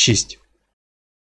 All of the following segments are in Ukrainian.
6.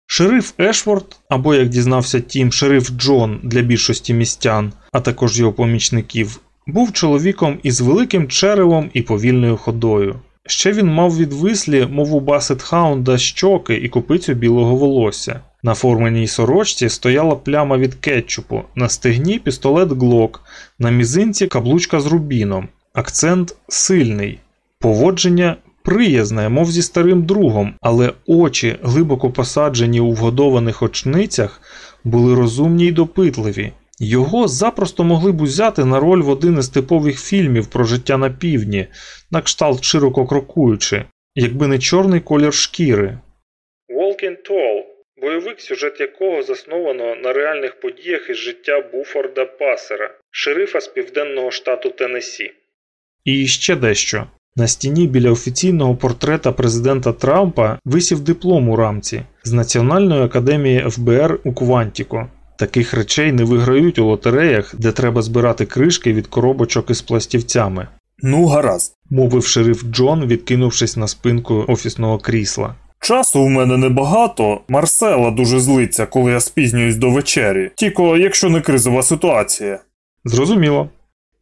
Шериф Ешворд, або, як дізнався Тім, шериф Джон для більшості містян, а також його помічників, був чоловіком із великим черевом і повільною ходою. Ще він мав відвислі, мов у басет хаунда щоки і купицю білого волосся. На форменій сорочці стояла пляма від кетчупу, на стегні пістолет глок, на мізинці каблучка з рубіном, акцент сильний, поводження приязне, мов зі старим другом, але очі, глибоко посаджені у вгодованих очницях, були розумні й допитливі. Його запросто могли б узяти на роль в один із типових фільмів про життя на півдні, на кшталт широко крокуючи, якби не чорний колір шкіри. Walking Tall – бойовик, сюжет якого засновано на реальних подіях із життя Буфорда Пасера, шерифа з південного штату Теннессі. І ще дещо. На стіні біля офіційного портрета президента Трампа висів диплом у рамці з Національної академії ФБР у Квантіко. Таких речей не виграють у лотереях, де треба збирати кришки від коробочок із пластівцями. Ну, гаразд, мовив шериф Джон, відкинувшись на спинку офісного крісла. Часу в мене небагато. Марсела дуже злиться, коли я спізнююсь до вечері, тільки якщо не кризова ситуація. Зрозуміло.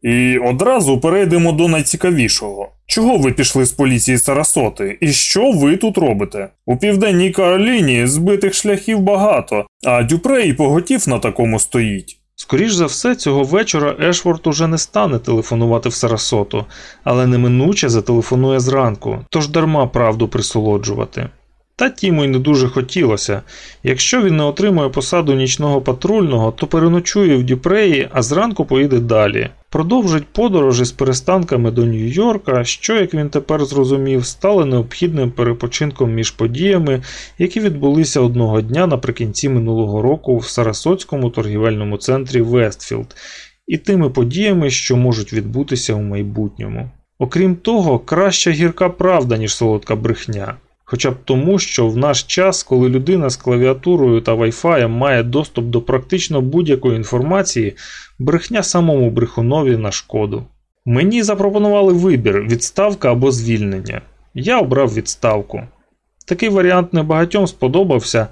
І одразу перейдемо до найцікавішого. Чого ви пішли з поліції Сарасоти? І що ви тут робите? У південній Кароліні збитих шляхів багато, а Дюпрей поготів на такому стоїть. Скоріш за все, цього вечора Ешворт уже не стане телефонувати в Сарасоту, але неминуче зателефонує зранку, тож дарма правду присолоджувати. Та Тіму й не дуже хотілося. Якщо він не отримує посаду нічного патрульного, то переночує в Дюпреї, а зранку поїде далі. Продовжить подорожі з перестанками до Нью-Йорка, що, як він тепер зрозумів, стало необхідним перепочинком між подіями, які відбулися одного дня наприкінці минулого року в Сарасоцькому торгівельному центрі Вестфілд, і тими подіями, що можуть відбутися у майбутньому. Окрім того, краща гірка правда, ніж солодка брехня. Хоча б тому, що в наш час, коли людина з клавіатурою та вайфаєм має доступ до практично будь-якої інформації, брехня самому брехунові на шкоду. Мені запропонували вибір відставка або звільнення. Я обрав відставку. Такий варіант небагатьом сподобався,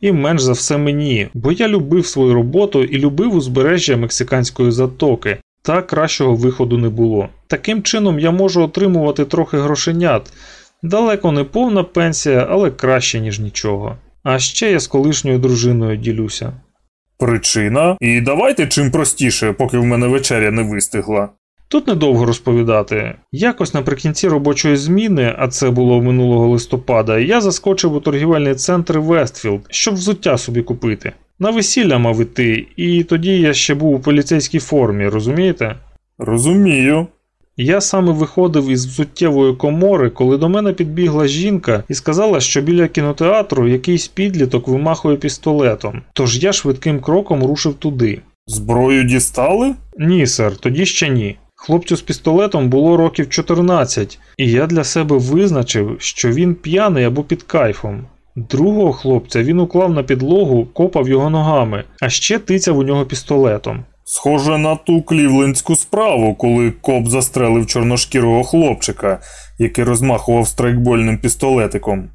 і менш за все мені, бо я любив свою роботу і любив узбережжя мексиканської затоки, та кращого виходу не було. Таким чином я можу отримувати трохи грошенят. Далеко не повна пенсія, але краще, ніж нічого. А ще я з колишньою дружиною ділюся. Причина? І давайте чим простіше, поки в мене вечеря не вистигла. Тут недовго розповідати. Якось наприкінці робочої зміни, а це було минулого листопада, я заскочив у торгівельний центр Вестфілд, щоб взуття собі купити. На весілля мав іти, і тоді я ще був у поліцейській формі, розумієте? Розумію. Я саме виходив із взуттєвої комори, коли до мене підбігла жінка і сказала, що біля кінотеатру якийсь підліток вимахує пістолетом. Тож я швидким кроком рушив туди. Зброю дістали? Ні, сер, тоді ще ні. Хлопцю з пістолетом було років 14, і я для себе визначив, що він п'яний або під кайфом. Другого хлопця він уклав на підлогу, копав його ногами, а ще тицяв у нього пістолетом. Схоже на ту клівлендську справу, коли коп застрелив чорношкірого хлопчика, який розмахував страйкбольним пістолетиком.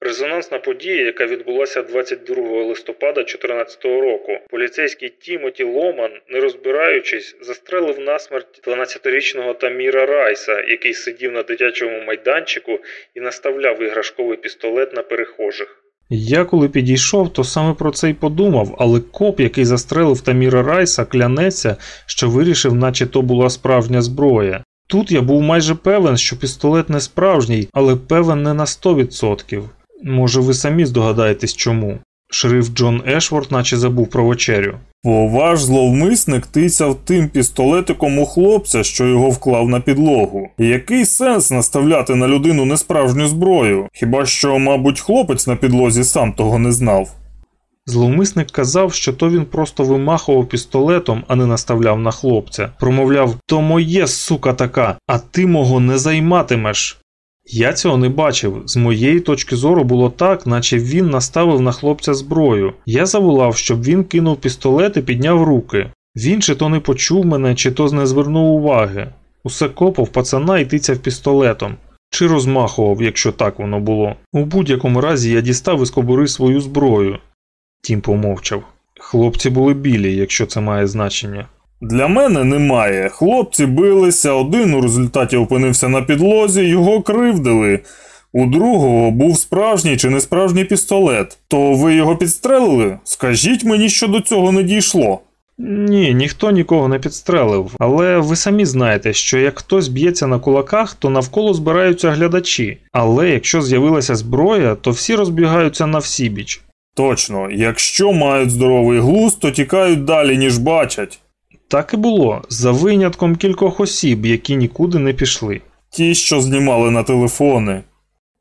Резонансна подія, яка відбулася 22 листопада 2014 року. Поліцейський Тімоті Ломан, не розбираючись, застрелив насмерть 12-річного Таміра Райса, який сидів на дитячому майданчику і наставляв іграшковий пістолет на перехожих. Я коли підійшов, то саме про це й подумав, але коп, який застрелив Таміра Райса, клянеться, що вирішив, наче то була справжня зброя. Тут я був майже певен, що пістолет не справжній, але певен не на 100%. Може, ви самі здогадаєтесь чому. Шериф Джон Ешворт наче забув про вечерю. Бо ваш зловмисник тицяв тим пістолетиком у хлопця, що його вклав на підлогу. Який сенс наставляти на людину несправжню зброю? Хіба що, мабуть, хлопець на підлозі сам того не знав? Зловмисник казав, що то він просто вимахував пістолетом, а не наставляв на хлопця. Промовляв то моє сука така, а ти мого не займатимеш. Я цього не бачив. З моєї точки зору було так, наче він наставив на хлопця зброю. Я заволав, щоб він кинув пістолет і підняв руки. Він чи то не почув мене, чи то не звернув уваги. Усе копав пацана і тицяв пістолетом. Чи розмахував, якщо так воно було. У будь-якому разі я дістав із кобури свою зброю. Тім помовчав. Хлопці були білі, якщо це має значення. Для мене немає. Хлопці билися, один у результаті опинився на підлозі, його кривдили. У другого був справжній чи не справжній пістолет. То ви його підстрелили? Скажіть мені, що до цього не дійшло. Ні, ніхто нікого не підстрелив, але ви самі знаєте, що як хтось б'ється на кулаках, то навколо збираються глядачі. Але якщо з'явилася зброя, то всі розбігаються на всібіч. Точно, якщо мають здоровий глузд, то тікають далі, ніж бачать. Так і було, за винятком кількох осіб, які нікуди не пішли. Ті, що знімали на телефони.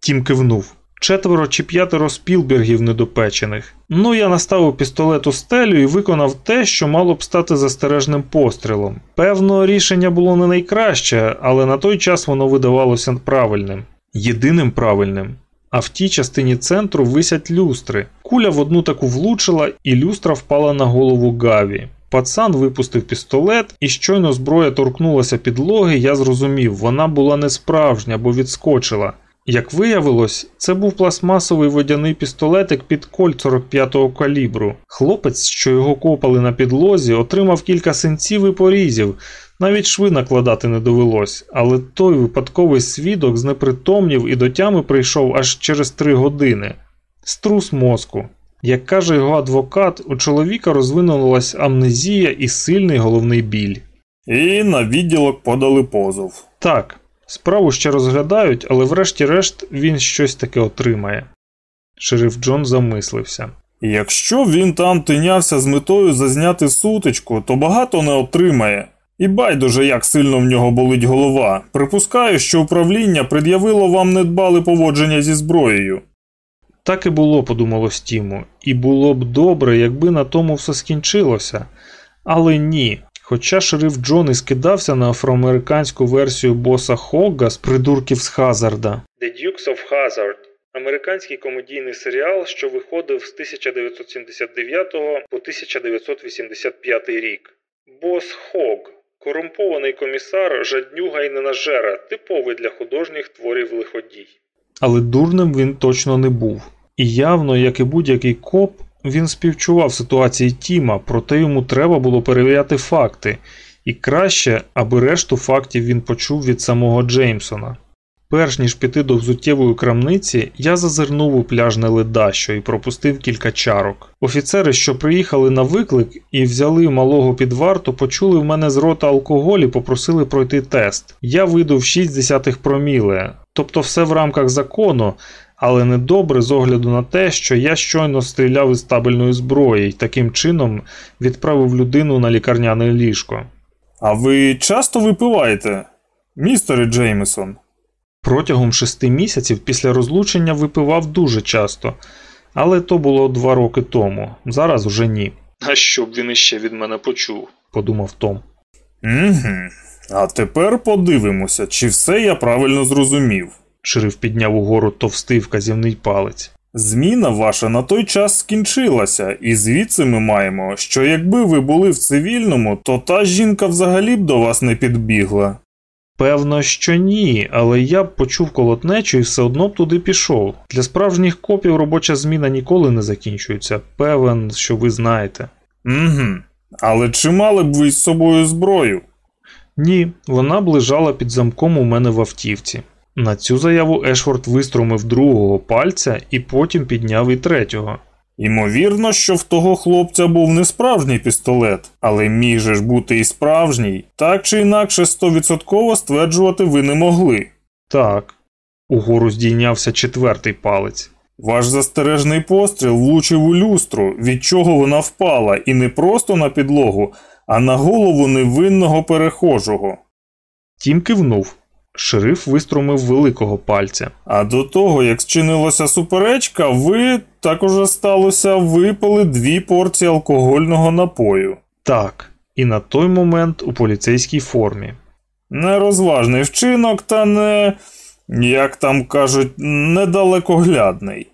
Тім кивнув. Четверо чи п'ятеро спілбергів недопечених. Ну, я наставив пістолет у стелю і виконав те, що мало б стати застережним пострілом. Певно, рішення було не найкраще, але на той час воно видавалося правильним. Єдиним правильним. А в тій частині центру висять люстри. Куля в одну таку влучила, і люстра впала на голову Гаві. Пацан випустив пістолет, і щойно зброя торкнулася підлоги, я зрозумів, вона була не справжня, бо відскочила. Як виявилось, це був пластмасовий водяний пістолетик під кольт 45-го калібру. Хлопець, що його копали на підлозі, отримав кілька синців і порізів, навіть шви накладати не довелось, але той випадковий свідок знепритомнів і до тями прийшов аж через три години. Струс мозку. Як каже його адвокат, у чоловіка розвинулась амнезія і сильний головний біль. І на відділок подали позов. Так, справу ще розглядають, але врешті-решт він щось таке отримає. Шериф Джон замислився. Якщо він там тинявся з метою зазняти сутичку, то багато не отримає. І байдуже, як сильно в нього болить голова. Припускаю, що управління пред'явило вам недбале поводження зі зброєю. Так і було, подумало Стіму, і було б добре, якби на тому все скінчилося. Але ні. Хоча шериф Джон і скидався на афроамериканську версію боса Хогга з придурків з Хазарда. The Dukes of Hazzard – американський комедійний серіал, що виходив з 1979 по 1985 рік. Бос Хог – корумпований комісар, жаднюга і ненажера, типовий для художніх творів лиходій. Але дурним він точно не був. І явно, як і будь-який коп, він співчував ситуації Тіма, проте йому треба було перевіряти факти, і краще, аби решту фактів він почув від самого Джеймсона. Перш ніж піти до взуттєвої крамниці, я зазирнув у пляжне ледащо і пропустив кілька чарок. Офіцери, що приїхали на виклик і взяли малого під варту, почули в мене з рота алкоголь і попросили пройти тест. Я видав 6 десятих проміле, тобто все в рамках закону, але недобре з огляду на те, що я щойно стріляв із табельної зброї і таким чином відправив людину на лікарняне ліжко. А ви часто випиваєте, містере Джеймісон? Протягом шести місяців після розлучення випивав дуже часто, але то було два роки тому, зараз уже ні. А що б він іще від мене почув, подумав Том. Угу. А тепер подивимося, чи все я правильно зрозумів. Шериф підняв угору товстий вказівний палець. Зміна ваша на той час скінчилася, і звідси ми маємо, що якби ви були в цивільному, то та жінка взагалі б до вас не підбігла. Певно, що ні, але я б почув колотнечу і все одно б туди пішов. Для справжніх копів робоча зміна ніколи не закінчується. Певен, що ви знаєте. Угу. Але чи мали б ви з собою зброю? Ні, вона б лежала під замком у мене в автівці. На цю заяву Ешфорд виструмив другого пальця і потім підняв і третього. Ймовірно, що в того хлопця був не справжній пістолет, але міг же ж бути і справжній, так чи інакше стовідсотково стверджувати ви не могли. Так. Угору здійнявся четвертий палець. Ваш застережний постріл влучив у люстру, від чого вона впала, і не просто на підлогу, а на голову невинного перехожого. Тім кивнув. Шериф виструмив великого пальця. А до того, як зчинилася суперечка, ви також сталося випили дві порції алкогольного напою. Так, і на той момент у поліцейській формі. Нерозважний вчинок, та не, як там кажуть, недалекоглядний.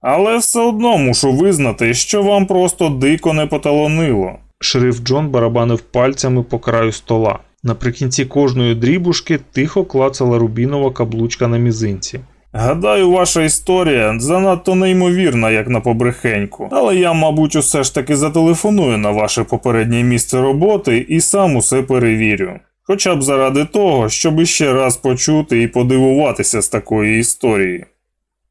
Але все одно мушу визнати, що вам просто дико не поталонило. Шериф Джон барабанив пальцями по краю стола. Наприкінці кожної дрібушки тихо клацала рубінова каблучка на мізинці. Гадаю, ваша історія занадто неймовірна, як на побрехеньку, але я, мабуть, усе ж таки зателефоную на ваше попереднє місце роботи і сам усе перевірю. Хоча б заради того, щоб іще раз почути і подивуватися з такої історії.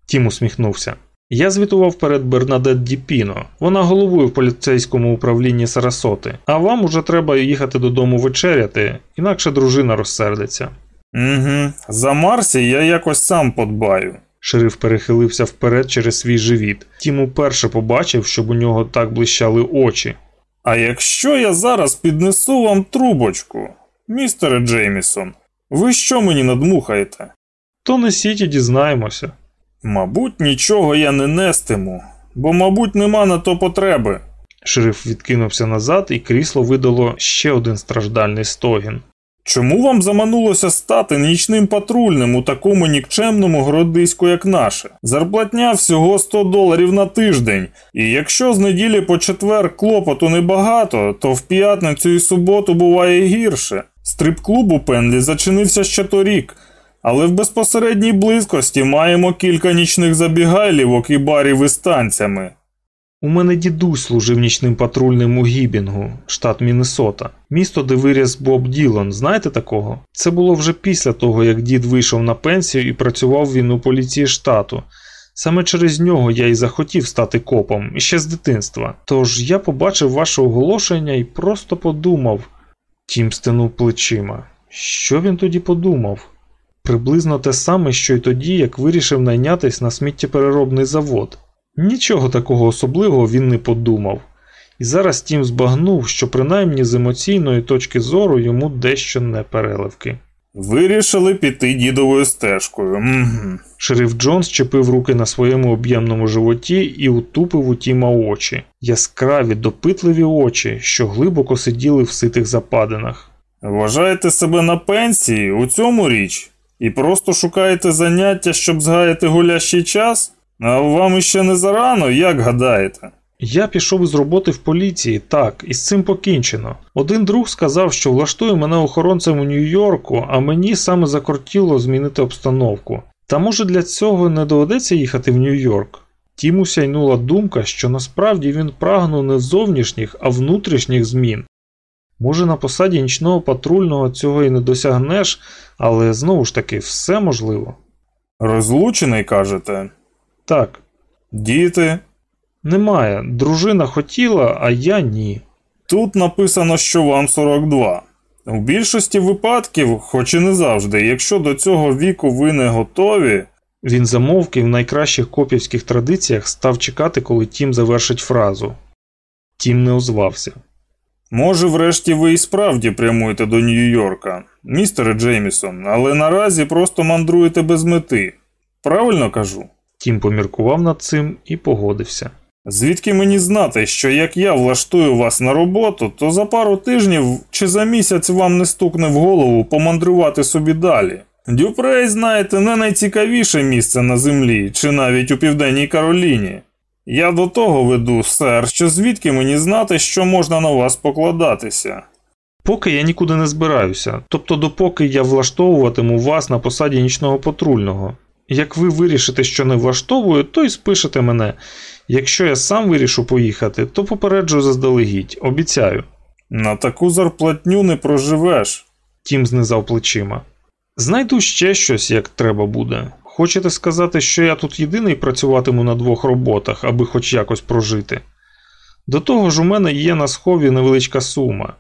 Тім усміхнувся. Я звітував перед Бернадет Діпіно. Вона головує в поліцейському управлінні Сарасоти, а вам уже треба їхати додому вечеряти, інакше дружина розсердиться. Угу, за Марсі я якось сам подбаю. Шериф перехилився вперед через свій живіт. Тім уперше побачив, щоб у нього так блищали очі. А якщо я зараз піднесу вам трубочку, містере Джеймісон, ви що мені надмухаєте? То несіть і дізнаємося. Мабуть, нічого я не нестиму, бо, мабуть, нема на то потреби. Шериф відкинувся назад, і крісло видало ще один страждальний стогін. Чому вам заманулося стати нічним патрульним у такому нікчемному городиську, як наше? Зарплатня всього 100 доларів на тиждень, і якщо з неділі по четвер клопоту небагато, то в п'ятницю і суботу буває гірше. Стрип-клуб у Пенлі зачинився ще торік, але в безпосередній близькості маємо кілька нічних забігайлівок і барів із танцями. У мене дідусь служив нічним патрульним у Гібінгу, штат Міннесота. Місто, де виріс Боб Ділон, знаєте такого? Це було вже після того, як дід вийшов на пенсію і працював він у поліції штату. Саме через нього я і захотів стати копом ще з дитинства. Тож я побачив ваше оголошення і просто подумав. Тім стенув плечима. Що він тоді подумав? Приблизно те саме, що й тоді, як вирішив найнятись на сміттєпереробний завод. Нічого такого особливого він не подумав, і зараз Тім збагнув, що принаймні з емоційної точки зору йому дещо не переливки. Вирішили піти дідовою стежкою. Мгм. Шериф Джонс чепив руки на своєму об'ємному животі і утупив у Тіма очі, яскраві, допитливі очі, що глибоко сиділи в ситих западинах. Вважаєте себе на пенсії у цьому річ? І просто шукаєте заняття, щоб згаяти гулящий час? А вам іще не зарано, як гадаєте? Я пішов із роботи в поліції, так, і з цим покінчено. Один друг сказав, що влаштує мене охоронцем у Нью-Йорку, а мені саме закортіло змінити обстановку. Та може для цього не доведеться їхати в Нью-Йорк? Тіму сяйнула думка, що насправді він прагнув не зовнішніх, а внутрішніх змін. Може, на посаді нічного патрульного цього і не досягнеш, але знову ж таки все можливо. Розлучений, кажете? Так, Діти? немає. Дружина хотіла, а я ні. Тут написано, що вам 42. У більшості випадків, хоч і не завжди, якщо до цього віку ви не готові, Він замовк і в найкращих копівських традиціях став чекати, коли Тім завершить фразу. Тім не озвався. Може, врешті ви і справді прямуєте до Нью-Йорка, містере Джеймісон, але наразі просто мандруєте без мети. Правильно кажу? Тім поміркував над цим і погодився. Звідки мені знати, що як я влаштую вас на роботу, то за пару тижнів чи за місяць вам не стукне в голову помандрувати собі далі. Дюпрей, знаєте, не найцікавіше місце на землі, чи навіть у Південній Кароліні. Я до того веду, сер, що звідки мені знати, що можна на вас покладатися. Поки я нікуди не збираюся, тобто допоки я влаштовуватиму вас на посаді нічного патрульного. Як ви вирішите, що не влаштовую, то й спишете мене. Якщо я сам вирішу поїхати, то попереджу заздалегідь, обіцяю. На таку зарплатню не проживеш. Тім знизав плечима. Знайду ще щось, як треба буде. Хочете сказати, що я тут єдиний працюватиму на двох роботах, аби хоч якось прожити? До того ж, у мене є на схові невеличка сума.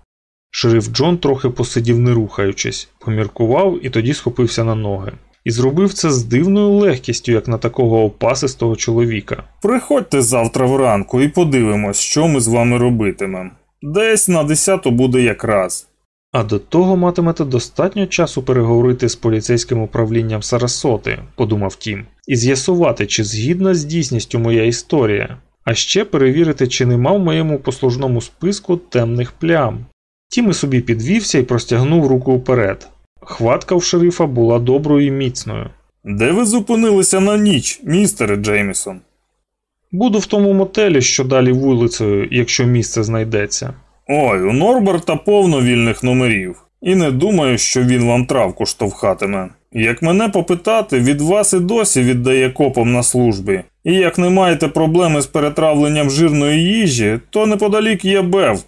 Шериф Джон трохи посидів, не рухаючись, поміркував і тоді схопився на ноги. І зробив це з дивною легкістю, як на такого опасистого чоловіка. Приходьте завтра вранку і подивимось, що ми з вами робитимемо. Десь на десяту буде якраз. А до того матимете достатньо часу переговорити з поліцейським управлінням Сарасоти, подумав Тім, і з'ясувати, чи згідна з дійсністю моя історія, а ще перевірити, чи нема в моєму послужному списку темних плям. Тім і собі підвівся і простягнув руку вперед. Хватка в шерифа була доброю і міцною. Де ви зупинилися на ніч, містере Джеймісон? Буду в тому мотелі, що далі вулицею, якщо місце знайдеться. Ой, у Норберта повно вільних номерів. І не думаю, що він вам травку штовхатиме. Як мене попитати, від вас і досі віддає копом на службі. І як не маєте проблеми з перетравленням жирної їжі, то неподалік є Бев.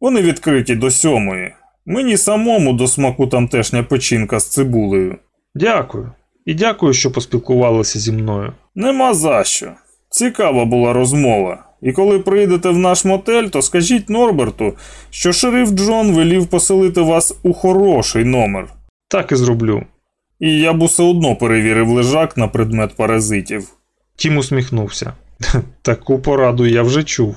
Вони відкриті до сьомої. Мені самому до смаку тамтешня печінка з цибулею. Дякую. І дякую, що поспілкувалися зі мною. Нема за що. Цікава була розмова. І коли прийдете в наш мотель, то скажіть Норберту, що шериф Джон велів поселити вас у хороший номер. Так і зроблю. І я б усе одно перевірив лежак на предмет паразитів. Тім усміхнувся. Таку пораду я вже чув.